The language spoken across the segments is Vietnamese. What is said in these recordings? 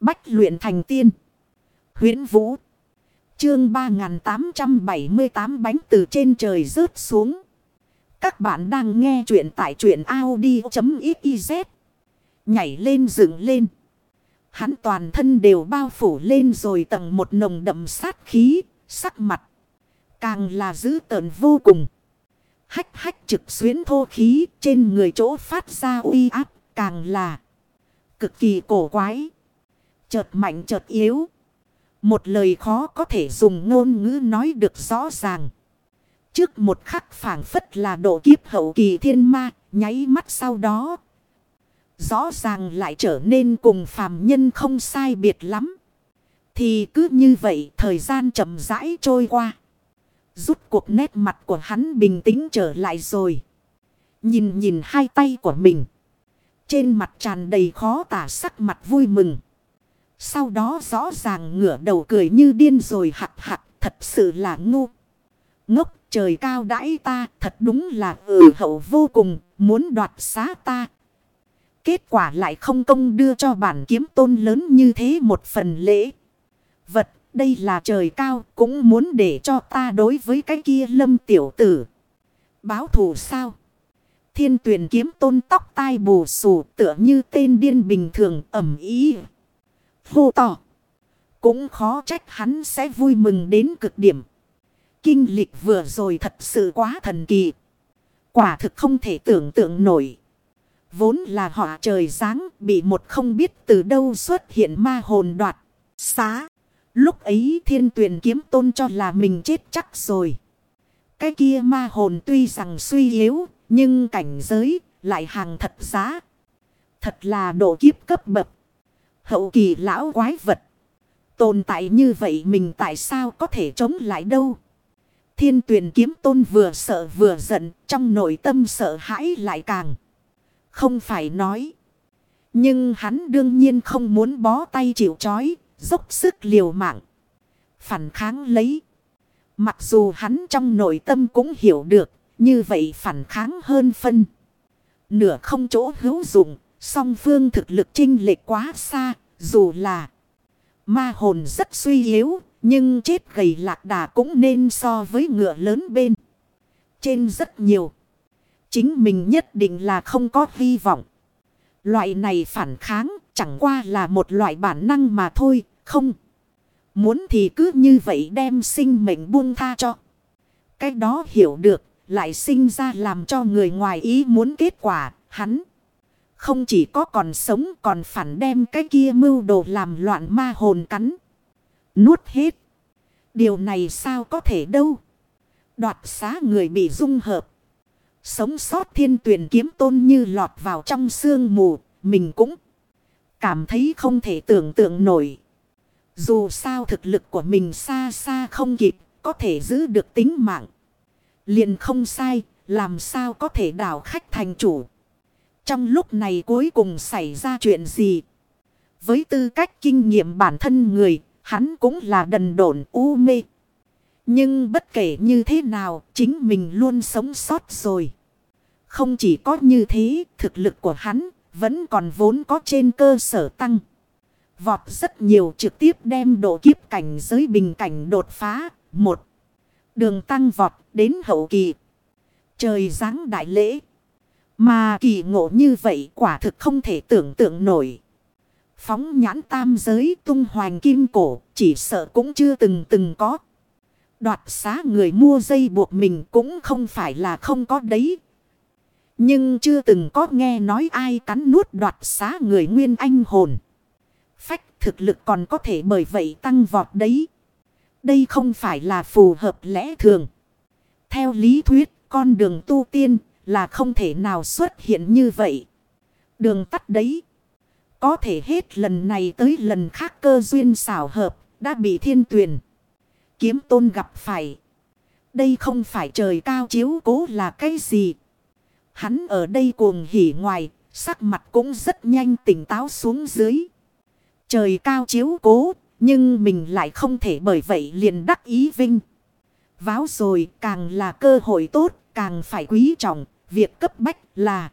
Bách luyện thành tiên. huyễn Vũ. Chương 3878 bánh từ trên trời rớt xuống. Các bạn đang nghe truyện tại truyện Audi.xyz. Nhảy lên dựng lên. Hắn toàn thân đều bao phủ lên rồi tầng một nồng đậm sát khí, sắc mặt. Càng là dữ tợn vô cùng. Hách hách trực xuyến thô khí trên người chỗ phát ra uy áp càng là cực kỳ cổ quái. Chợt mạnh chợt yếu. Một lời khó có thể dùng ngôn ngữ nói được rõ ràng. Trước một khắc phảng phất là độ kiếp hậu kỳ thiên ma, nháy mắt sau đó. Rõ ràng lại trở nên cùng phàm nhân không sai biệt lắm. Thì cứ như vậy thời gian chậm rãi trôi qua. Rút cuộc nét mặt của hắn bình tĩnh trở lại rồi. Nhìn nhìn hai tay của mình. Trên mặt tràn đầy khó tả sắc mặt vui mừng. Sau đó rõ ràng ngửa đầu cười như điên rồi hạt hạt thật sự là ngu. Ngốc, trời cao đãi ta, thật đúng là ừ hậu vô cùng, muốn đoạt xá ta. Kết quả lại không công đưa cho bản kiếm tôn lớn như thế một phần lễ. Vật, đây là trời cao, cũng muốn để cho ta đối với cái kia lâm tiểu tử. Báo thù sao? Thiên tuyển kiếm tôn tóc tai bù xù, tựa như tên điên bình thường, ẩm ý. Hô to Cũng khó trách hắn sẽ vui mừng đến cực điểm. Kinh lịch vừa rồi thật sự quá thần kỳ. Quả thực không thể tưởng tượng nổi. Vốn là họ trời giáng bị một không biết từ đâu xuất hiện ma hồn đoạt. Xá. Lúc ấy thiên tuyển kiếm tôn cho là mình chết chắc rồi. Cái kia ma hồn tuy rằng suy yếu, nhưng cảnh giới lại hàng thật giá. Thật là độ kiếp cấp bậc. Hậu kỳ lão quái vật. Tồn tại như vậy mình tại sao có thể chống lại đâu. Thiên tuyển kiếm tôn vừa sợ vừa giận, trong nội tâm sợ hãi lại càng. Không phải nói. Nhưng hắn đương nhiên không muốn bó tay chịu chói, dốc sức liều mạng. Phản kháng lấy. Mặc dù hắn trong nội tâm cũng hiểu được, như vậy phản kháng hơn phân. Nửa không chỗ hữu dụng, song phương thực lực chinh lệch quá xa, dù là ma hồn rất suy yếu, nhưng chết gầy lạc đà cũng nên so với ngựa lớn bên. Trên rất nhiều. Chính mình nhất định là không có hy vọng. Loại này phản kháng chẳng qua là một loại bản năng mà thôi, không. Muốn thì cứ như vậy đem sinh mệnh buông tha cho. Cái đó hiểu được, lại sinh ra làm cho người ngoài ý muốn kết quả, hắn. Không chỉ có còn sống còn phản đem cái kia mưu đồ làm loạn ma hồn cắn. Nuốt hết. Điều này sao có thể đâu. Đoạt xá người bị dung hợp. Sống sót thiên tuyển kiếm tôn như lọt vào trong sương mù. Mình cũng cảm thấy không thể tưởng tượng nổi. Dù sao thực lực của mình xa xa không kịp. Có thể giữ được tính mạng. Liền không sai. Làm sao có thể đảo khách thành chủ. Trong lúc này cuối cùng xảy ra chuyện gì? Với tư cách kinh nghiệm bản thân người, hắn cũng là đần độn u mê. Nhưng bất kể như thế nào, chính mình luôn sống sót rồi. Không chỉ có như thế, thực lực của hắn vẫn còn vốn có trên cơ sở tăng. Vọt rất nhiều trực tiếp đem độ kiếp cảnh giới bình cảnh đột phá. Một, đường tăng vọt đến hậu kỳ. Trời giáng đại lễ. Mà kỳ ngộ như vậy quả thực không thể tưởng tượng nổi. Phóng nhãn tam giới tung hoàng kim cổ chỉ sợ cũng chưa từng từng có. Đoạt xá người mua dây buộc mình cũng không phải là không có đấy. Nhưng chưa từng có nghe nói ai cắn nuốt đoạt xá người nguyên anh hồn. Phách thực lực còn có thể bởi vậy tăng vọt đấy. Đây không phải là phù hợp lẽ thường. Theo lý thuyết, con đường tu tiên là không thể nào xuất hiện như vậy. Đường tắt đấy. Có thể hết lần này tới lần khác cơ duyên xảo hợp đã bị thiên tuyển. Kiếm tôn gặp phải. Đây không phải trời cao chiếu cố là cái gì. Hắn ở đây cuồng hỉ ngoài, sắc mặt cũng rất nhanh tỉnh táo xuống dưới. Trời cao chiếu cố, nhưng mình lại không thể bởi vậy liền đắc ý vinh. Váo rồi càng là cơ hội tốt, càng phải quý trọng, việc cấp bách là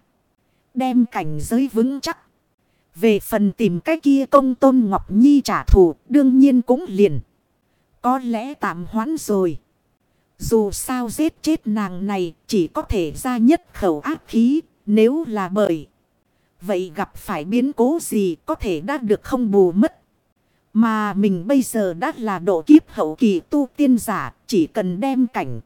đem cảnh giới vững chắc. Về phần tìm cái kia công tôn Ngọc Nhi trả thù đương nhiên cũng liền. Có lẽ tạm hoãn rồi. Dù sao giết chết nàng này chỉ có thể ra nhất khẩu ác khí nếu là bởi. Vậy gặp phải biến cố gì có thể đã được không bù mất. Mà mình bây giờ đã là độ kiếp hậu kỳ tu tiên giả chỉ cần đem cảnh.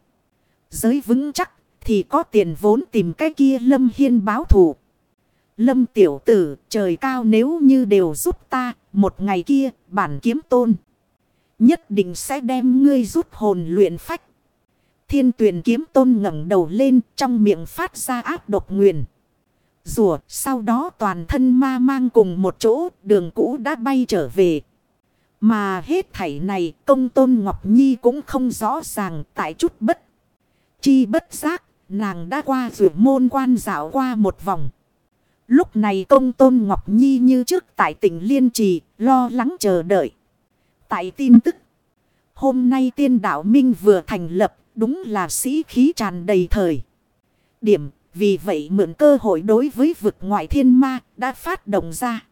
Giới vững chắc thì có tiền vốn tìm cái kia lâm hiên báo thù. Lâm tiểu tử, trời cao nếu như đều giúp ta, một ngày kia, bản kiếm tôn. Nhất định sẽ đem ngươi rút hồn luyện phách. Thiên tuyển kiếm tôn ngẩng đầu lên, trong miệng phát ra áp độc nguyền. Rùa, sau đó toàn thân ma mang cùng một chỗ, đường cũ đã bay trở về. Mà hết thảy này, công tôn Ngọc Nhi cũng không rõ ràng, tại chút bất. Chi bất giác nàng đã qua rửa môn quan dạo qua một vòng. Lúc này công tôn Ngọc Nhi như trước tại tỉnh Liên Trì, lo lắng chờ đợi. Tại tin tức. Hôm nay tiên đạo Minh vừa thành lập, đúng là sĩ khí tràn đầy thời. Điểm, vì vậy mượn cơ hội đối với vực ngoại thiên ma đã phát động ra.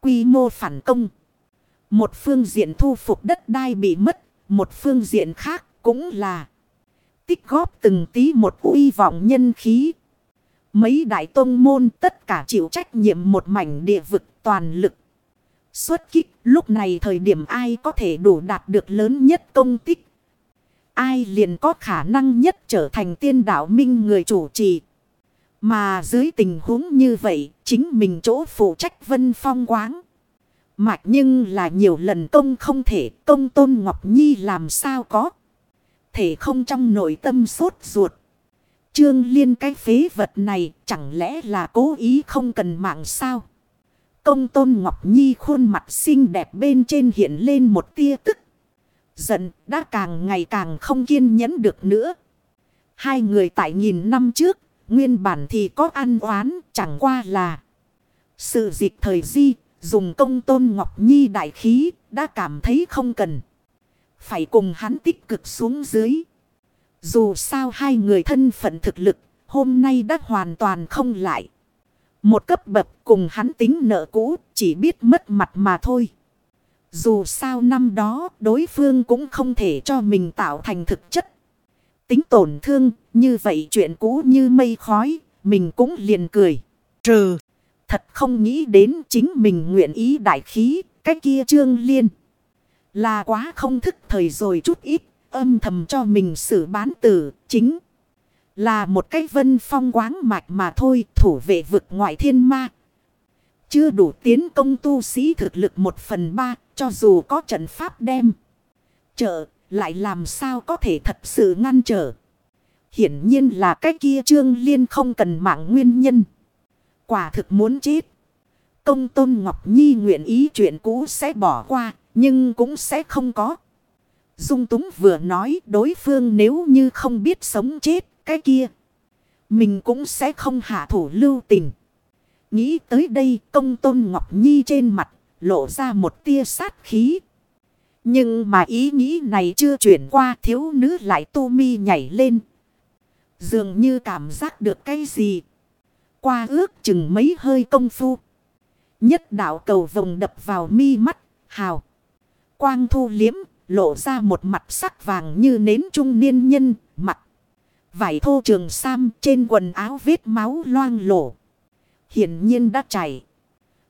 Quy mô phản công. Một phương diện thu phục đất đai bị mất. Một phương diện khác cũng là tích góp từng tí một uy vọng nhân khí. Mấy đại tông môn tất cả chịu trách nhiệm một mảnh địa vực toàn lực. Xuất kích lúc này thời điểm ai có thể đủ đạt được lớn nhất công tích. Ai liền có khả năng nhất trở thành tiên đạo minh người chủ trì. Mà dưới tình huống như vậy, chính mình chỗ phụ trách vân phong quáng. Mạch nhưng là nhiều lần công không thể, công tôn Ngọc Nhi làm sao có. Thể không trong nội tâm sốt ruột. Trương Liên cái phế vật này chẳng lẽ là cố ý không cần mạng sao? Công tôn Ngọc Nhi khuôn mặt xinh đẹp bên trên hiện lên một tia tức. Giận đã càng ngày càng không kiên nhẫn được nữa. Hai người tại nghìn năm trước, Nguyên bản thì có ăn oán, chẳng qua là. Sự dịch thời di, dùng công tôn Ngọc Nhi đại khí, đã cảm thấy không cần. Phải cùng hắn tích cực xuống dưới. Dù sao hai người thân phận thực lực hôm nay đã hoàn toàn không lại. Một cấp bậc cùng hắn tính nợ cũ chỉ biết mất mặt mà thôi. Dù sao năm đó đối phương cũng không thể cho mình tạo thành thực chất tính tổn thương, như vậy chuyện cũ như mây khói, mình cũng liền cười. Trừ, thật không nghĩ đến chính mình nguyện ý đại khí, cái kia trương liên. Là quá không thức thời rồi chút ít, âm thầm cho mình xử bán tử, chính. Là một cái vân phong quáng mạch mà thôi, thủ vệ vực ngoại thiên ma. Chưa đủ tiến công tu sĩ thực lực một phần ba, cho dù có trận pháp đem. Trợ, lại làm sao có thể thật sự ngăn trở. Hiển nhiên là cái kia trương liên không cần mạng nguyên nhân. Quả thực muốn chết. Công tôn Ngọc Nhi nguyện ý chuyện cũ sẽ bỏ qua. Nhưng cũng sẽ không có. Dung túng vừa nói đối phương nếu như không biết sống chết cái kia. Mình cũng sẽ không hạ thủ lưu tình. Nghĩ tới đây công tôn Ngọc Nhi trên mặt lộ ra một tia sát khí. Nhưng mà ý nghĩ này chưa chuyển qua thiếu nữ lại tu mi nhảy lên. Dường như cảm giác được cái gì. Qua ước chừng mấy hơi công phu. Nhất đạo cầu vồng đập vào mi mắt, hào. Quang thu liếm, lộ ra một mặt sắc vàng như nến trung niên nhân, mặt. Vải thô trường sam trên quần áo vết máu loang lổ. Hiển nhiên đã chảy.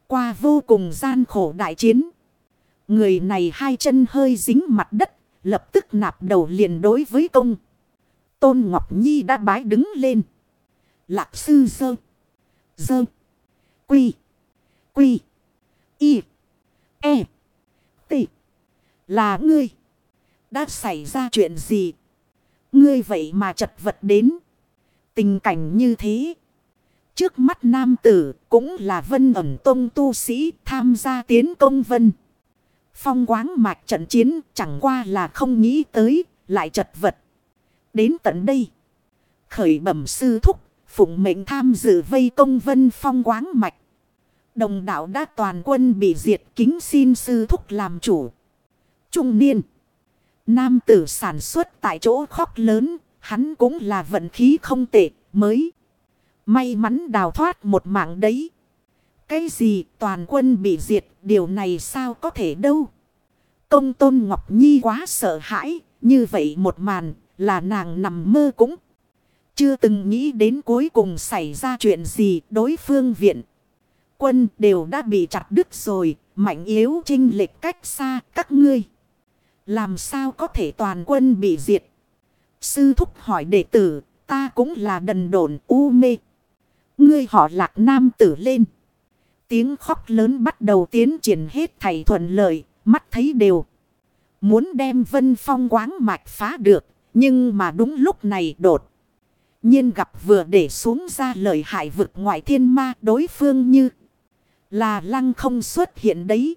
Qua vô cùng gian khổ đại chiến. Người này hai chân hơi dính mặt đất, lập tức nạp đầu liền đối với công. Tôn Ngọc Nhi đã bái đứng lên. Lạc sư dơ. Dơ. Quy. Quy. Y. E. T. Là ngươi. Đã xảy ra chuyện gì? Ngươi vậy mà chật vật đến. Tình cảnh như thế. Trước mắt nam tử cũng là vân ẩm tông tu sĩ tham gia tiến công vân. Phong quáng mạch trận chiến chẳng qua là không nghĩ tới, lại chật vật. Đến tận đây, khởi bẩm sư thúc, phụng mệnh tham dự vây công vân phong quáng mạch. Đồng đạo đã toàn quân bị diệt kính xin sư thúc làm chủ. Trung niên, nam tử sản xuất tại chỗ khóc lớn, hắn cũng là vận khí không tệ, mới may mắn đào thoát một mạng đấy. Cái gì toàn quân bị diệt, điều này sao có thể đâu. Công tôn Ngọc Nhi quá sợ hãi, như vậy một màn là nàng nằm mơ cũng. Chưa từng nghĩ đến cuối cùng xảy ra chuyện gì đối phương viện. Quân đều đã bị chặt đứt rồi, mạnh yếu trinh lệch cách xa các ngươi. Làm sao có thể toàn quân bị diệt? Sư thúc hỏi đệ tử, ta cũng là đần đồn u mê. Ngươi họ lạc nam tử lên. Tiếng khóc lớn bắt đầu tiến triển hết thầy thuận lợi, mắt thấy đều. Muốn đem vân phong quáng mạch phá được, nhưng mà đúng lúc này đột. nhiên gặp vừa để xuống ra lời hại vực ngoại thiên ma đối phương như là lăng không xuất hiện đấy.